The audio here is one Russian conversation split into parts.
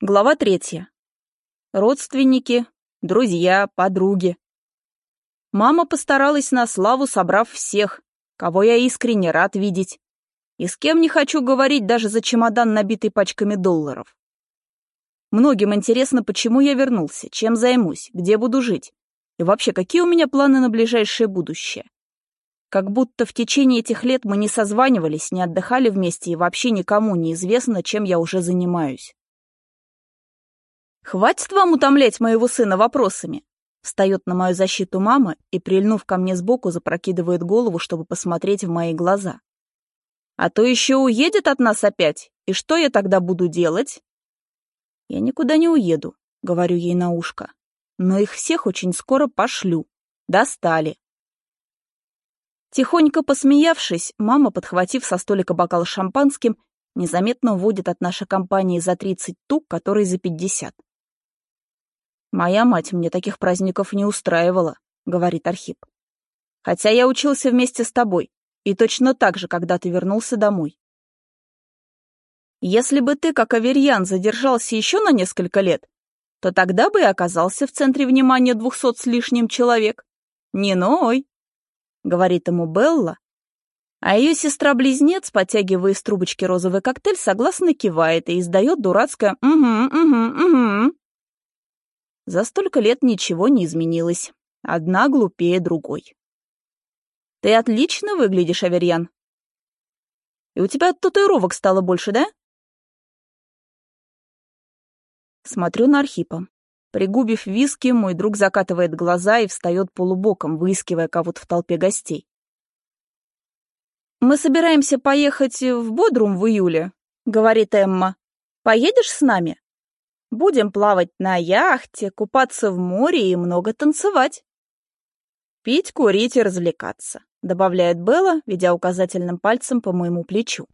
Глава третья. Родственники, друзья, подруги. Мама постаралась на славу, собрав всех, кого я искренне рад видеть, и с кем не хочу говорить даже за чемодан, набитый пачками долларов. Многим интересно, почему я вернулся, чем займусь, где буду жить, и вообще, какие у меня планы на ближайшее будущее. Как будто в течение этих лет мы не созванивались, не отдыхали вместе, и вообще никому не известно, чем я уже занимаюсь. «Хватит вам утомлять моего сына вопросами!» Встает на мою защиту мама и, прильнув ко мне сбоку, запрокидывает голову, чтобы посмотреть в мои глаза. «А то еще уедет от нас опять, и что я тогда буду делать?» «Я никуда не уеду», — говорю ей на ушко. «Но их всех очень скоро пошлю. Достали». Тихонько посмеявшись, мама, подхватив со столика бокал шампанским, незаметно уводит от нашей компании за 30 тук, который за 50. «Моя мать мне таких праздников не устраивала», — говорит Архип. «Хотя я учился вместе с тобой, и точно так же, когда ты вернулся домой. Если бы ты, как Аверьян, задержался еще на несколько лет, то тогда бы и оказался в центре внимания двухсот с лишним человек. Не ной, — говорит ему Белла, а ее сестра-близнец, подтягивая из трубочки розовый коктейль, согласно кивает и издает дурацкое «угу, угу, угу». За столько лет ничего не изменилось. Одна глупее другой. Ты отлично выглядишь, Аверьян. И у тебя татуировок стало больше, да? Смотрю на Архипа. Пригубив виски, мой друг закатывает глаза и встает полубоком, выискивая кого-то в толпе гостей. «Мы собираемся поехать в Бодрум в июле», — говорит Эмма. «Поедешь с нами?» Будем плавать на яхте, купаться в море и много танцевать. Пить, курить и развлекаться, добавляет Белла, ведя указательным пальцем по моему плечу.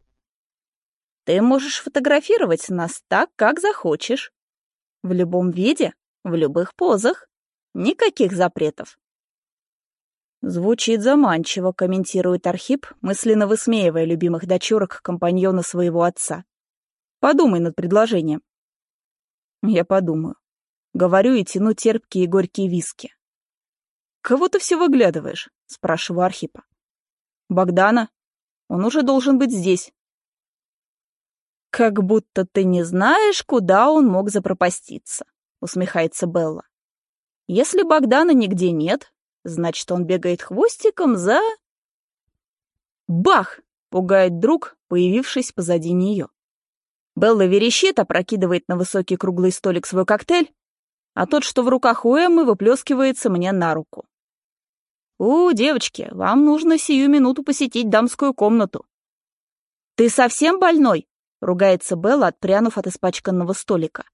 Ты можешь фотографировать нас так, как захочешь. В любом виде, в любых позах. Никаких запретов. Звучит заманчиво, комментирует Архип, мысленно высмеивая любимых дочурок компаньона своего отца. Подумай над предложением. Я подумаю. Говорю и тяну терпкие и горькие виски. «Кого ты все выглядываешь?» — спрашиваю Архипа. «Богдана. Он уже должен быть здесь». «Как будто ты не знаешь, куда он мог запропаститься», — усмехается Белла. «Если Богдана нигде нет, значит, он бегает хвостиком за...» «Бах!» — пугает друг, появившись позади нее. Белла верещит, опрокидывает на высокий круглый столик свой коктейль, а тот, что в руках у Эммы, выплескивается мне на руку. «У, девочки, вам нужно сию минуту посетить дамскую комнату». «Ты совсем больной?» — ругается Белла, отпрянув от испачканного столика.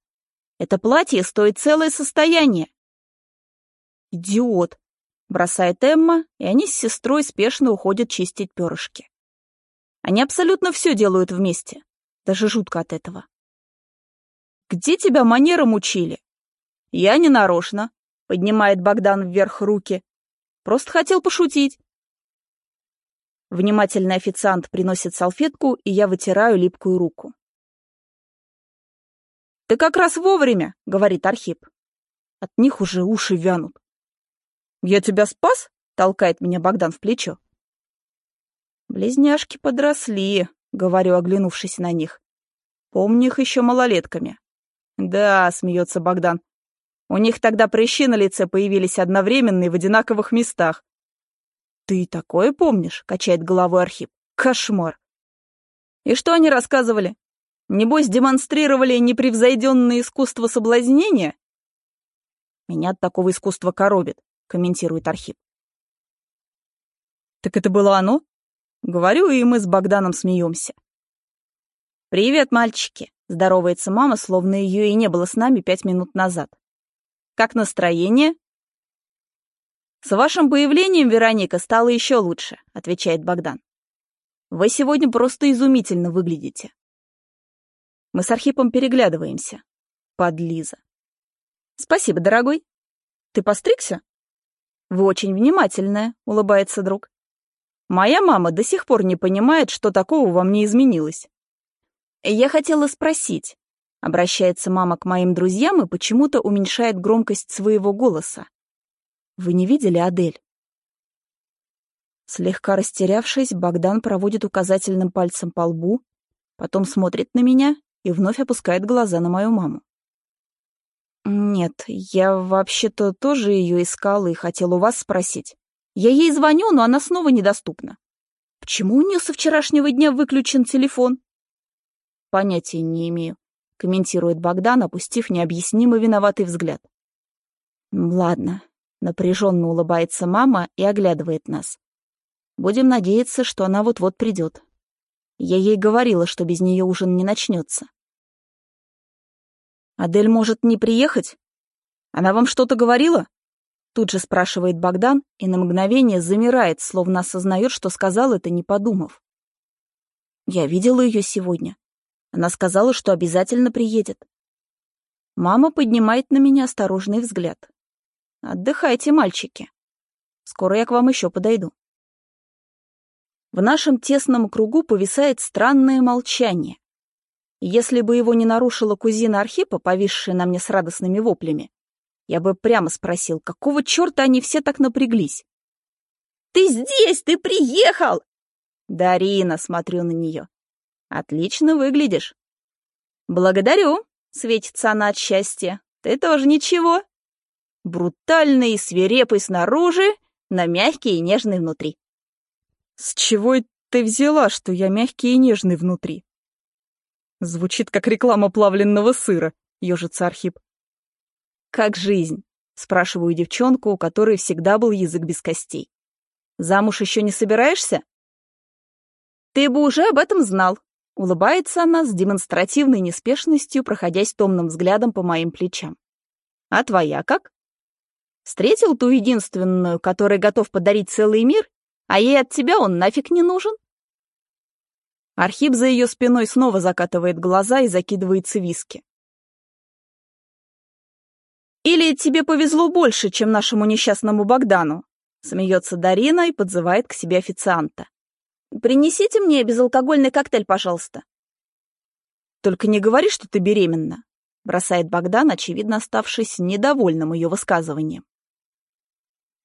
«Это платье стоит целое состояние». «Идиот!» — бросает Эмма, и они с сестрой спешно уходят чистить перышки. Они абсолютно все делают вместе. Даже жутко от этого. «Где тебя манерам учили?» «Я не нарочно», — поднимает Богдан вверх руки. «Просто хотел пошутить». Внимательный официант приносит салфетку, и я вытираю липкую руку. «Ты как раз вовремя», — говорит Архип. От них уже уши вянут. «Я тебя спас?» — толкает меня Богдан в плечо. Близняшки подросли, — говорю, оглянувшись на них. «Помню их еще малолетками». «Да», — смеется Богдан. «У них тогда прыщи на лице появились одновременно и в одинаковых местах». «Ты такое помнишь?» — качает головой Архип. «Кошмар!» «И что они рассказывали? Небось, демонстрировали непревзойденное искусство соблазнения?» «Меня от такого искусства коробит», — комментирует Архип. «Так это было оно?» Говорю, и мы с Богданом смеемся. «Привет, мальчики!» — здоровается мама, словно ее и не было с нами пять минут назад. «Как настроение?» «С вашим появлением, Вероника, стало еще лучше», — отвечает Богдан. «Вы сегодня просто изумительно выглядите». Мы с Архипом переглядываемся. Подлиза. «Спасибо, дорогой. Ты постригся?» «Вы очень внимательная», — улыбается друг. Моя мама до сих пор не понимает, что такого во мне изменилось. Я хотела спросить, Обращается мама к моим друзьям и почему-то уменьшает громкость своего голоса. Вы не видели Адель? Слегка растерявшись, Богдан проводит указательным пальцем по лбу, потом смотрит на меня и вновь опускает глаза на мою маму. «Нет, я вообще-то тоже ее искал и хотел у вас спросить. Я ей звоню, но она снова недоступна. Почему у нее со вчерашнего дня выключен телефон?» «Понятия не имею», — комментирует Богдан, опустив необъяснимо виноватый взгляд. «Ладно», — напряженно улыбается мама и оглядывает нас. «Будем надеяться, что она вот-вот придет. Я ей говорила, что без нее ужин не начнется. «Адель может не приехать? Она вам что-то говорила?» Тут же спрашивает Богдан и на мгновение замирает, словно осознает, что сказал это, не подумав. «Я видела ее сегодня. Она сказала, что обязательно приедет». Мама поднимает на меня осторожный взгляд. «Отдыхайте, мальчики. Скоро я к вам еще подойду». В нашем тесном кругу повисает странное молчание. Если бы его не нарушила кузина Архипа, повисшая на мне с радостными воплями, я бы прямо спросил, какого черта они все так напряглись? «Ты здесь! Ты приехал!» «Дарина!» — смотрю на нее. «Отлично выглядишь!» «Благодарю!» — светится она от счастья. «Ты тоже ничего!» Брутальный и свирепый снаружи, но мягкий и нежный внутри. «С чего ты взяла, что я мягкий и нежный внутри?» Звучит как реклама плавленного сыра, ежится Архип. Как жизнь? Спрашиваю девчонку, у которой всегда был язык без костей. Замуж еще не собираешься? Ты бы уже об этом знал. Улыбается она с демонстративной неспешностью, проходясь томным взглядом по моим плечам. А твоя как? Встретил ту единственную, которой готов подарить целый мир, а ей от тебя он нафиг не нужен? Архип за ее спиной снова закатывает глаза и закидывается виски. «Или тебе повезло больше, чем нашему несчастному Богдану?» Смеется Дарина и подзывает к себе официанта. «Принесите мне безалкогольный коктейль, пожалуйста». «Только не говори, что ты беременна», — бросает Богдан, очевидно оставшись недовольным ее высказыванием.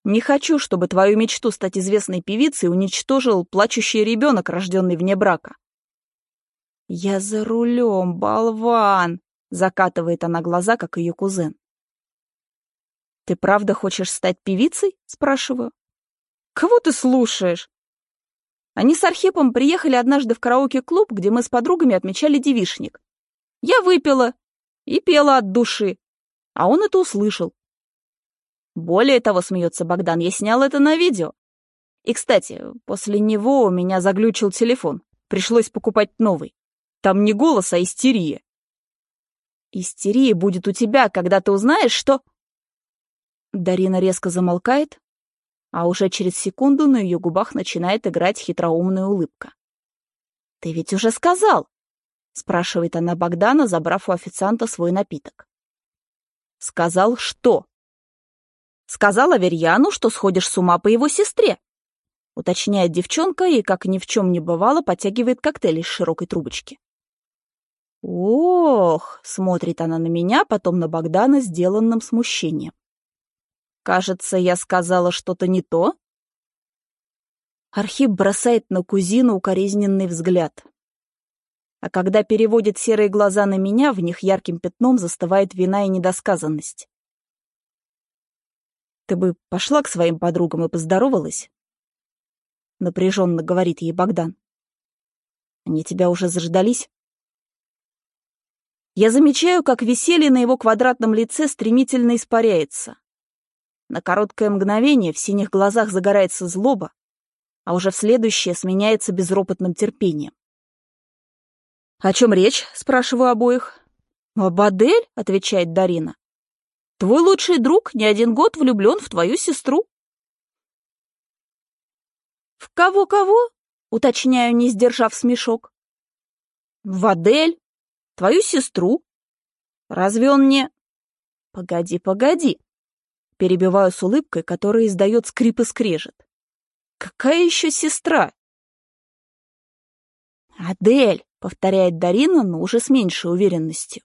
Не хочу, чтобы твою мечту стать известной певицей уничтожил плачущий ребенок, рожденный вне брака. «Я за рулем, болван!» — закатывает она глаза, как ее кузен. «Ты правда хочешь стать певицей?» — спрашиваю. «Кого ты слушаешь?» Они с Архипом приехали однажды в караоке-клуб, где мы с подругами отмечали девишник. Я выпила и пела от души, а он это услышал. Более того, смеется Богдан, я снял это на видео. И, кстати, после него у меня заглючил телефон. Пришлось покупать новый. Там не голос, а истерия. Истерия будет у тебя, когда ты узнаешь, что... Дарина резко замолкает, а уже через секунду на ее губах начинает играть хитроумная улыбка. «Ты ведь уже сказал!» — спрашивает она Богдана, забрав у официанта свой напиток. «Сказал что?» «Сказал Аверьяну, что сходишь с ума по его сестре», — уточняет девчонка и, как ни в чем не бывало, подтягивает коктейль из широкой трубочки. «Ох!» — смотрит она на меня, потом на Богдана, сделанным смущением. «Кажется, я сказала что-то не то?» Архип бросает на кузину укоризненный взгляд. А когда переводит серые глаза на меня, в них ярким пятном застывает вина и недосказанность. «Ты бы пошла к своим подругам и поздоровалась?» Напряженно говорит ей Богдан. «Они тебя уже заждались?» Я замечаю, как веселье на его квадратном лице стремительно испаряется. На короткое мгновение в синих глазах загорается злоба, а уже в следующее сменяется безропотным терпением. «О чем речь?» — спрашиваю обоих. «Об Адель?» — отвечает Дарина. «Твой лучший друг не один год влюблен в твою сестру». «В кого-кого?» — уточняю, не сдержав смешок. «В Адель», Твою сестру? Разве он не... Погоди, погоди. Перебиваю с улыбкой, которая издает скрип и скрежет. Какая еще сестра? Адель, повторяет Дарина, но уже с меньшей уверенностью.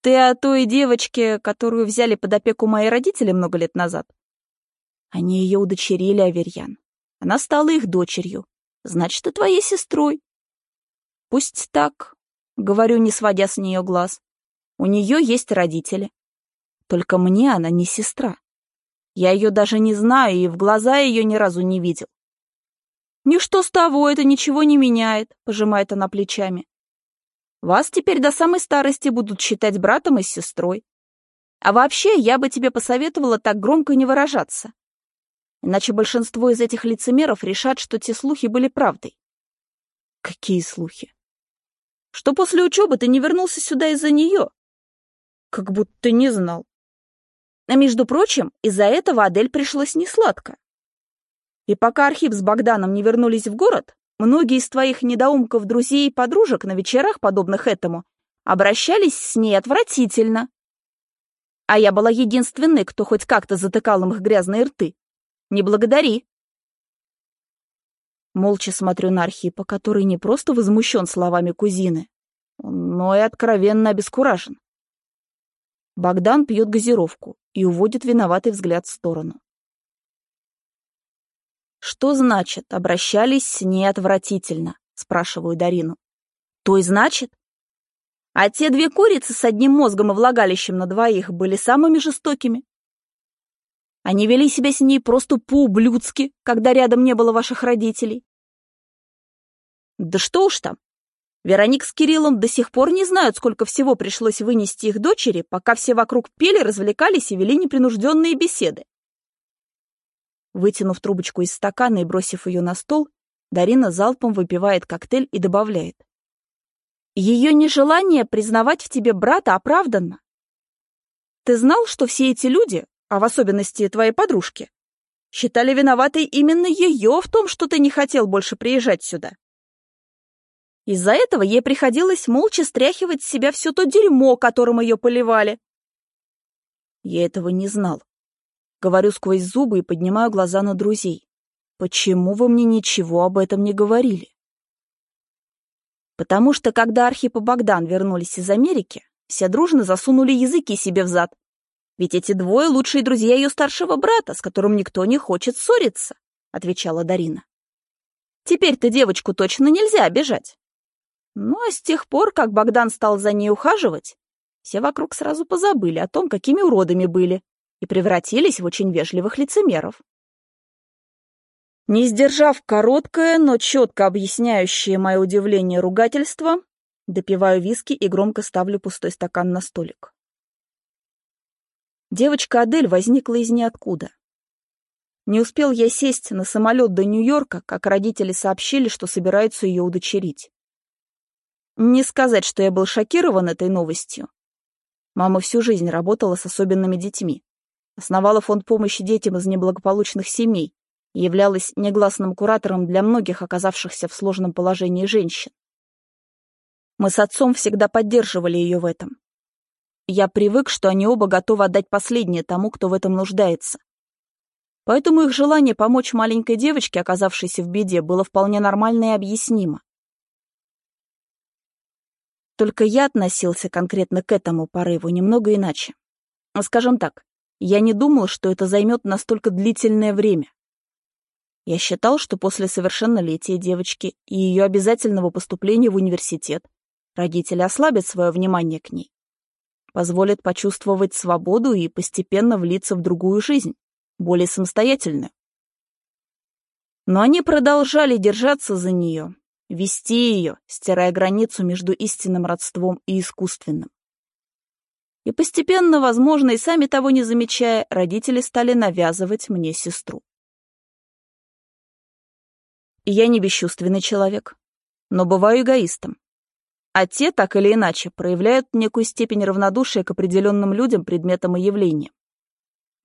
Ты о той девочке, которую взяли под опеку мои родители много лет назад? Они ее удочерили, Аверьян. Она стала их дочерью. Значит, и твоей сестрой. Пусть так, говорю, не сводя с нее глаз. У нее есть родители. Только мне она не сестра. Я ее даже не знаю и в глаза ее ни разу не видел. «Ничто с того, это ничего не меняет», — пожимает она плечами. «Вас теперь до самой старости будут считать братом и сестрой. А вообще, я бы тебе посоветовала так громко не выражаться. Иначе большинство из этих лицемеров решат, что те слухи были правдой». «Какие слухи?» «Что после учебы ты не вернулся сюда из-за нее?» «Как будто не знал». А между прочим, из-за этого Адель пришлось несладко. И пока Архип с Богданом не вернулись в город, многие из твоих недоумков, друзей и подружек на вечерах, подобных этому, обращались с ней отвратительно. А я была единственной, кто хоть как-то затыкал им их грязные рты. Не благодари. Молча смотрю на Архипа, который не просто возмущен словами кузины, но и откровенно обескуражен. Богдан пьет газировку и уводит виноватый взгляд в сторону. «Что значит, обращались с ней отвратительно?» — спрашиваю Дарину. «То и значит?» А те две курицы с одним мозгом и влагалищем на двоих были самыми жестокими. Они вели себя с ней просто по-ублюдски, когда рядом не было ваших родителей. Да что уж там. Вероник с Кириллом до сих пор не знают, сколько всего пришлось вынести их дочери, пока все вокруг пели, развлекались и вели непринужденные беседы. Вытянув трубочку из стакана и бросив ее на стол, Дарина залпом выпивает коктейль и добавляет. Ее нежелание признавать в тебе брата оправданно. Ты знал, что все эти люди, а в особенности твои подружки, считали виноватой именно ее в том, что ты не хотел больше приезжать сюда? Из-за этого ей приходилось молча стряхивать с себя все то дерьмо, которым ее поливали. Я этого не знал. Говорю сквозь зубы и поднимаю глаза на друзей. Почему вы мне ничего об этом не говорили? Потому что, когда Архип и Богдан вернулись из Америки, все дружно засунули языки себе в зад. Ведь эти двое — лучшие друзья ее старшего брата, с которым никто не хочет ссориться, — отвечала Дарина. Теперь-то девочку точно нельзя обижать. Ну а с тех пор, как Богдан стал за ней ухаживать, все вокруг сразу позабыли о том, какими уродами были, и превратились в очень вежливых лицемеров. Не сдержав короткое, но четко объясняющее мое удивление ругательство, допиваю виски и громко ставлю пустой стакан на столик. Девочка Адель возникла из ниоткуда. Не успел я сесть на самолет до Нью-Йорка, как родители сообщили, что собираются ее удочерить. Не сказать, что я был шокирован этой новостью. Мама всю жизнь работала с особенными детьми основала фонд помощи детям из неблагополучных семей и являлась негласным куратором для многих оказавшихся в сложном положении женщин. Мы с отцом всегда поддерживали ее в этом. Я привык, что они оба готовы отдать последнее тому, кто в этом нуждается. Поэтому их желание помочь маленькой девочке, оказавшейся в беде, было вполне нормально и объяснимо. Только я относился конкретно к этому порыву немного иначе. Скажем так, я не думал, что это займет настолько длительное время. Я считал, что после совершеннолетия девочки и ее обязательного поступления в университет родители ослабят свое внимание к ней, позволят почувствовать свободу и постепенно влиться в другую жизнь, более самостоятельную. Но они продолжали держаться за нее, вести ее, стирая границу между истинным родством и искусственным. И постепенно, возможно, и сами того не замечая, родители стали навязывать мне сестру. Я не бесчувственный человек, но бываю эгоистом. А те, так или иначе, проявляют некую степень равнодушия к определенным людям, предметам и явлениям.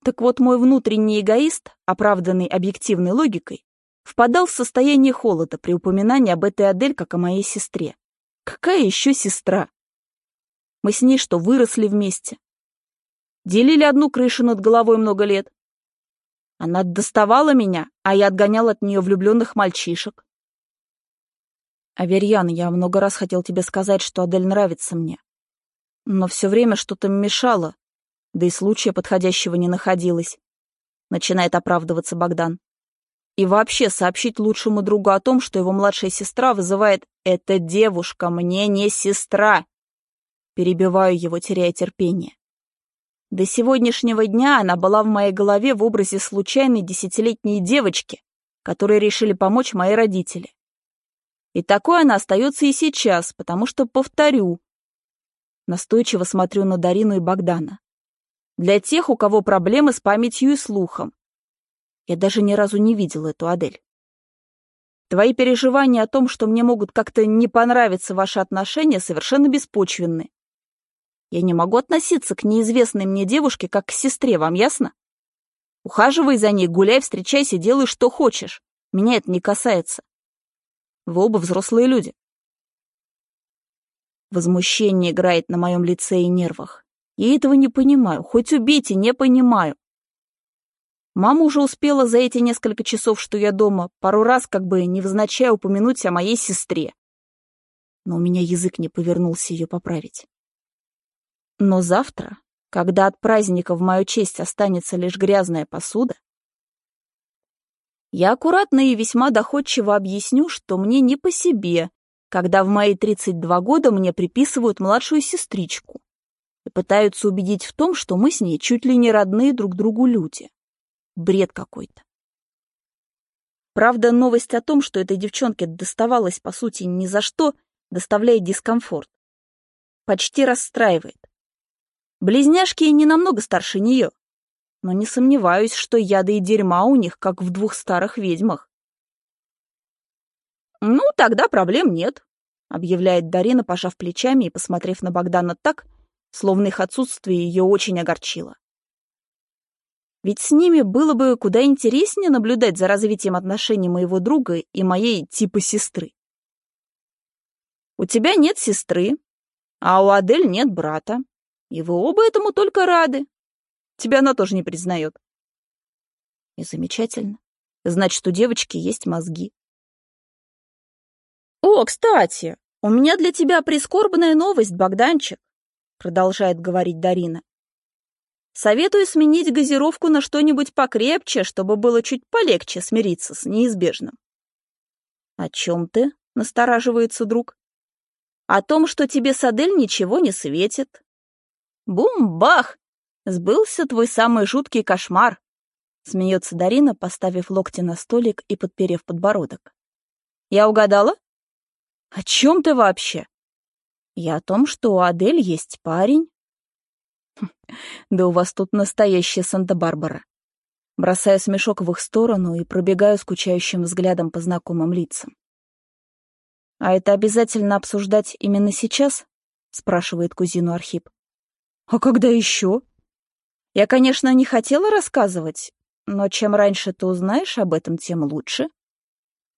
Так вот, мой внутренний эгоист, оправданный объективной логикой, впадал в состояние холода при упоминании об этой Адель как о моей сестре. Какая еще сестра? Мы с ней что, выросли вместе? Делили одну крышу над головой много лет. Она доставала меня, а я отгонял от нее влюбленных мальчишек. Аверьян, я много раз хотел тебе сказать, что Адель нравится мне. Но все время что-то мешало, да и случая подходящего не находилось. Начинает оправдываться Богдан. И вообще сообщить лучшему другу о том, что его младшая сестра вызывает «эта девушка мне не сестра». Перебиваю его, теряя терпение. До сегодняшнего дня она была в моей голове в образе случайной десятилетней девочки, которой решили помочь мои родители. И такой она остается и сейчас, потому что, повторю, настойчиво смотрю на Дарину и Богдана. Для тех, у кого проблемы с памятью и слухом. Я даже ни разу не видела эту Адель. Твои переживания о том, что мне могут как-то не понравиться ваши отношения, совершенно беспочвенны. Я не могу относиться к неизвестной мне девушке как к сестре, вам ясно? Ухаживай за ней, гуляй, встречайся, делай, что хочешь. Меня это не касается. Вы оба взрослые люди. Возмущение играет на моем лице и нервах. Я этого не понимаю. Хоть убейте, не понимаю. Мама уже успела за эти несколько часов, что я дома, пару раз как бы невзначай упомянуть о моей сестре. Но у меня язык не повернулся ее поправить. Но завтра, когда от праздника в мою честь останется лишь грязная посуда, я аккуратно и весьма доходчиво объясню, что мне не по себе, когда в мои 32 года мне приписывают младшую сестричку и пытаются убедить в том, что мы с ней чуть ли не родные друг другу люди. Бред какой-то. Правда, новость о том, что этой девчонке доставалось, по сути, ни за что, доставляет дискомфорт. Почти расстраивает. Близняшки не намного старше нее, но не сомневаюсь, что яда и дерьма у них, как в двух старых ведьмах. «Ну, тогда проблем нет», — объявляет Дарина, пожав плечами и посмотрев на Богдана так, словно их отсутствие ее очень огорчило. Ведь с ними было бы куда интереснее наблюдать за развитием отношений моего друга и моей типа сестры. У тебя нет сестры, а у Адель нет брата. И вы оба этому только рады. Тебя она тоже не признает. И замечательно. Значит, у девочки есть мозги. «О, кстати, у меня для тебя прискорбная новость, Богданчик», продолжает говорить Дарина. «Советую сменить газировку на что-нибудь покрепче, чтобы было чуть полегче смириться с неизбежным». «О чем ты?» — настораживается друг. «О том, что тебе с Адель ничего не светит, Бум-бах! Сбылся твой самый жуткий кошмар!» Смеется Дарина, поставив локти на столик и подперев подбородок. «Я угадала?» «О чем ты вообще?» «Я о том, что у Адель есть парень». «Да у вас тут настоящая Санта-Барбара». Бросаю смешок в их сторону и пробегаю скучающим взглядом по знакомым лицам. «А это обязательно обсуждать именно сейчас?» — спрашивает кузину Архип. А когда еще? Я, конечно, не хотела рассказывать, но чем раньше ты узнаешь об этом, тем лучше.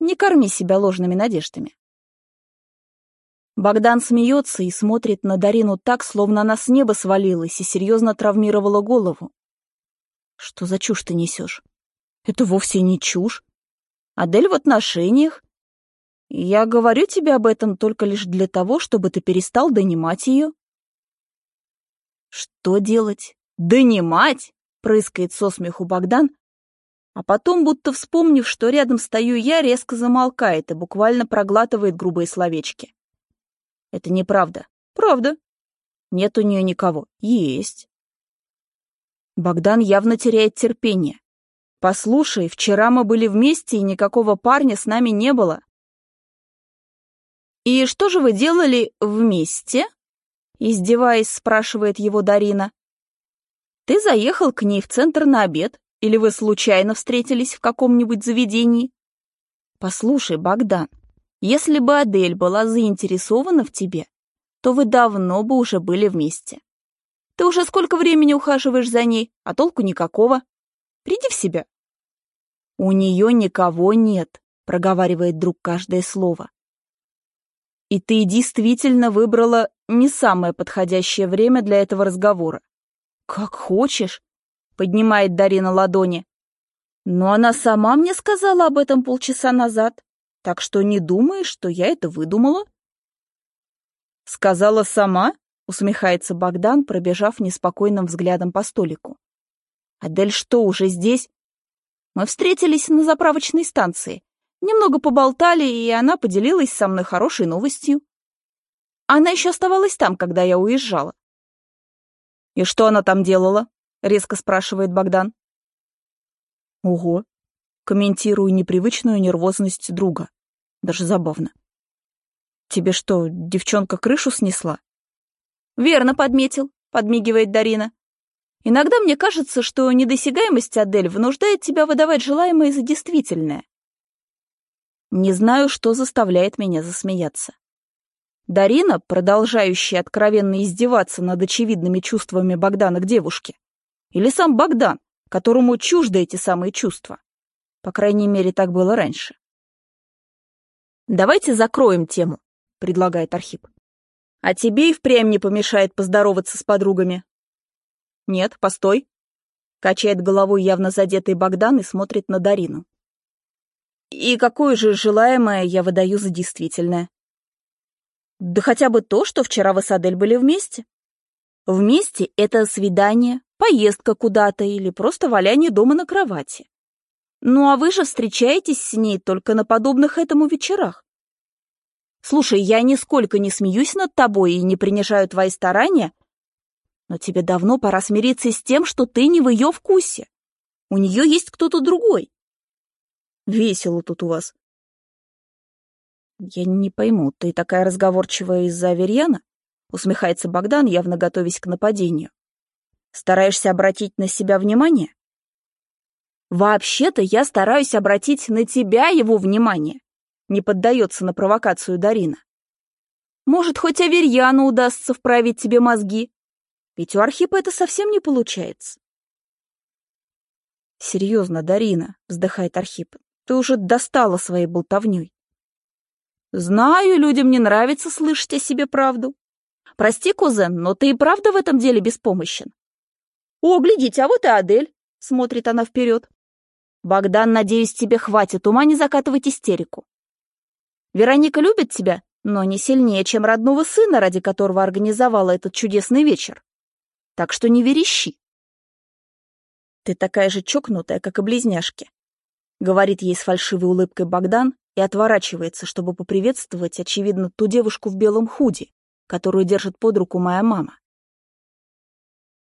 Не корми себя ложными надеждами. Богдан смеется и смотрит на Дарину так, словно она с неба свалилась и серьезно травмировала голову. Что за чушь ты несешь? Это вовсе не чушь. Адель в отношениях. Я говорю тебе об этом только лишь для того, чтобы ты перестал донимать ее. Что делать? Донимать? Прыскает со смеху Богдан, а потом, будто вспомнив, что рядом стою я, резко замолкает и буквально проглатывает грубые словечки. Это неправда. Правда. Нет у нее никого. Есть. Богдан явно теряет терпение. Послушай, вчера мы были вместе, и никакого парня с нами не было. И что же вы делали вместе? Издеваясь, спрашивает его Дарина. Ты заехал к ней в центр на обед, или вы случайно встретились в каком-нибудь заведении? Послушай, Богдан, если бы Адель была заинтересована в тебе, то вы давно бы уже были вместе. Ты уже сколько времени ухаживаешь за ней, а толку никакого. Приди в себя. У нее никого нет, проговаривает друг каждое слово. И ты действительно выбрала не самое подходящее время для этого разговора. Как хочешь, поднимает Дарина ладони. Но она сама мне сказала об этом полчаса назад, так что не думай, что я это выдумала. Сказала сама? усмехается Богдан, пробежав неспокойным взглядом по столику. Адель что, уже здесь? Мы встретились на заправочной станции. Немного поболтали, и она поделилась со мной хорошей новостью. Она еще оставалась там, когда я уезжала. «И что она там делала?» — резко спрашивает Богдан. «Ого!» — комментирую непривычную нервозность друга. Даже забавно. «Тебе что, девчонка крышу снесла?» «Верно подметил», — подмигивает Дарина. «Иногда мне кажется, что недосягаемость Адель вынуждает тебя выдавать желаемое за действительное». Не знаю, что заставляет меня засмеяться. Дарина, продолжающая откровенно издеваться над очевидными чувствами Богдана к девушке, или сам Богдан, которому чужды эти самые чувства. По крайней мере, так было раньше. «Давайте закроем тему», — предлагает Архип. «А тебе и впрямь не помешает поздороваться с подругами». «Нет, постой», — качает головой явно задетый Богдан и смотрит на Дарину. «И какое же желаемое я выдаю за действительное?» Да хотя бы то, что вчера вы с Адель были вместе. Вместе — это свидание, поездка куда-то или просто валяние дома на кровати. Ну а вы же встречаетесь с ней только на подобных этому вечерах. Слушай, я нисколько не смеюсь над тобой и не принижаю твои старания, но тебе давно пора смириться с тем, что ты не в ее вкусе. У нее есть кто-то другой. Весело тут у вас. «Я не пойму, ты такая разговорчивая из-за Аверьяна?» — усмехается Богдан, явно готовясь к нападению. «Стараешься обратить на себя внимание?» «Вообще-то я стараюсь обратить на тебя его внимание», — не поддается на провокацию Дарина. «Может, хоть Аверьяну удастся вправить тебе мозги? Ведь у Архипа это совсем не получается». «Серьезно, Дарина», — вздыхает Архип, — «ты уже достала своей болтовней. Знаю, людям не нравится слышать о себе правду. Прости, кузен, но ты и правда в этом деле беспомощен. О, глядите, а вот и Адель, смотрит она вперед. Богдан, надеюсь, тебе хватит ума не закатывать истерику. Вероника любит тебя, но не сильнее, чем родного сына, ради которого организовала этот чудесный вечер. Так что не верещи. Ты такая же чокнутая, как и близняшки, говорит ей с фальшивой улыбкой Богдан, и отворачивается, чтобы поприветствовать, очевидно, ту девушку в белом худи, которую держит под руку моя мама.